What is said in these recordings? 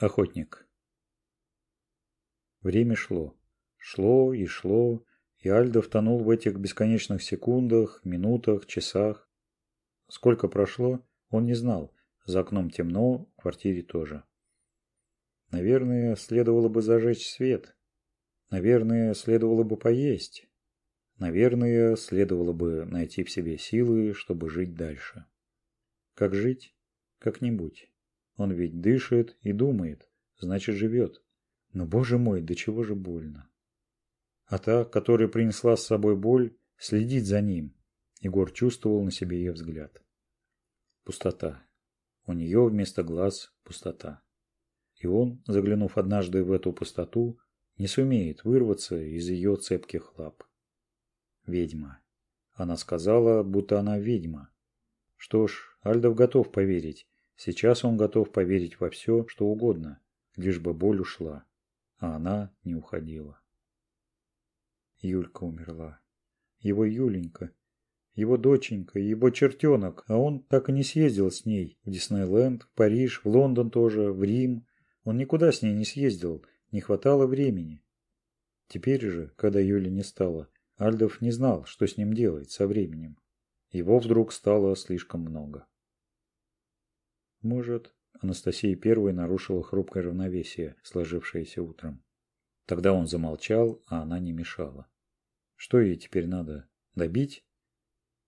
Охотник. Время шло. Шло и шло, и Альдо втонул в этих бесконечных секундах, минутах, часах. Сколько прошло, он не знал. За окном темно, в квартире тоже. Наверное, следовало бы зажечь свет. Наверное, следовало бы поесть. Наверное, следовало бы найти в себе силы, чтобы жить дальше. Как жить? Как-нибудь. Он ведь дышит и думает, значит живет. Но, боже мой, до чего же больно. А та, которая принесла с собой боль, следит за ним. Егор чувствовал на себе ее взгляд. Пустота. У нее вместо глаз пустота. И он, заглянув однажды в эту пустоту, не сумеет вырваться из ее цепких лап. Ведьма. Она сказала, будто она ведьма. Что ж, Альдов готов поверить, Сейчас он готов поверить во все, что угодно, лишь бы боль ушла, а она не уходила. Юлька умерла. Его Юленька, его доченька, его чертенок, а он так и не съездил с ней в Диснейленд, в Париж, в Лондон тоже, в Рим. Он никуда с ней не съездил, не хватало времени. Теперь же, когда Юли не стало, Альдов не знал, что с ним делать со временем. Его вдруг стало слишком много может анастасия первой нарушила хрупкое равновесие сложившееся утром. Тогда он замолчал а она не мешала. Что ей теперь надо? Добить?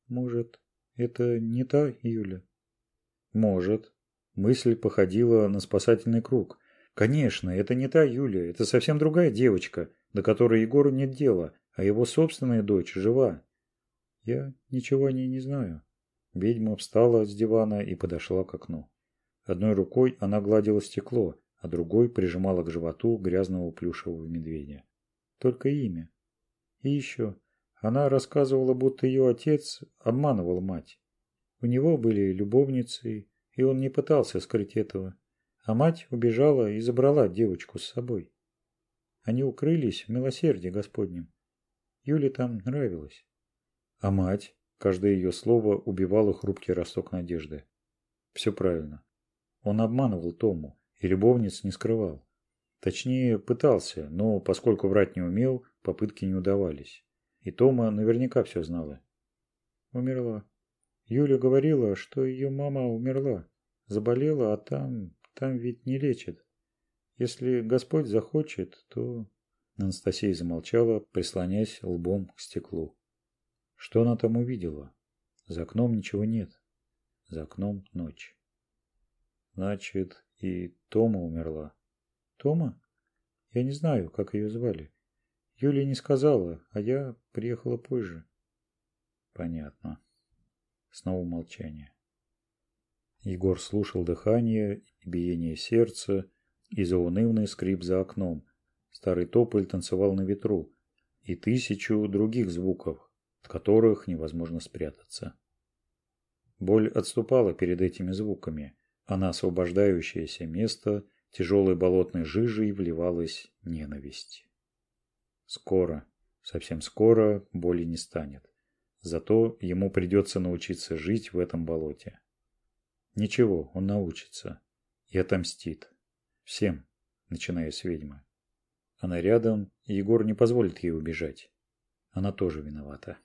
Может это не та юля? Может. Мысль походила на спасательный круг. Конечно это не та юля это совсем другая девочка до которой егору нет дела а его собственная дочь жива. Я ничего о ней не знаю. Ведьма встала с дивана и подошла к окну. Одной рукой она гладила стекло, а другой прижимала к животу грязного плюшевого медведя. Только имя. И еще. Она рассказывала, будто ее отец обманывал мать. У него были любовницы, и он не пытался скрыть этого. А мать убежала и забрала девочку с собой. Они укрылись в милосердии Господнем. Юле там нравилось. А мать, каждое ее слово убивало хрупкий росток надежды. Все правильно. Он обманывал Тому и любовниц не скрывал. Точнее, пытался, но поскольку врать не умел, попытки не удавались. И Тома наверняка все знала. Умерла. Юля говорила, что ее мама умерла. Заболела, а там... там ведь не лечит. Если Господь захочет, то... Анастасия замолчала, прислоняясь лбом к стеклу. Что она там увидела? За окном ничего нет. За окном ночь. Значит, и Тома умерла. Тома? Я не знаю, как ее звали. Юлия не сказала, а я приехала позже. Понятно. Снова молчание. Егор слушал дыхание и биение сердца и заунывный скрип за окном. Старый тополь танцевал на ветру и тысячу других звуков, от которых невозможно спрятаться. Боль отступала перед этими звуками – она освобождающееся место тяжелой болотной жижи и вливалась ненависть. Скоро, совсем скоро боли не станет. Зато ему придется научиться жить в этом болоте. Ничего, он научится. И отомстит. Всем, начиная с ведьмы. Она рядом, и Егор не позволит ей убежать. Она тоже виновата.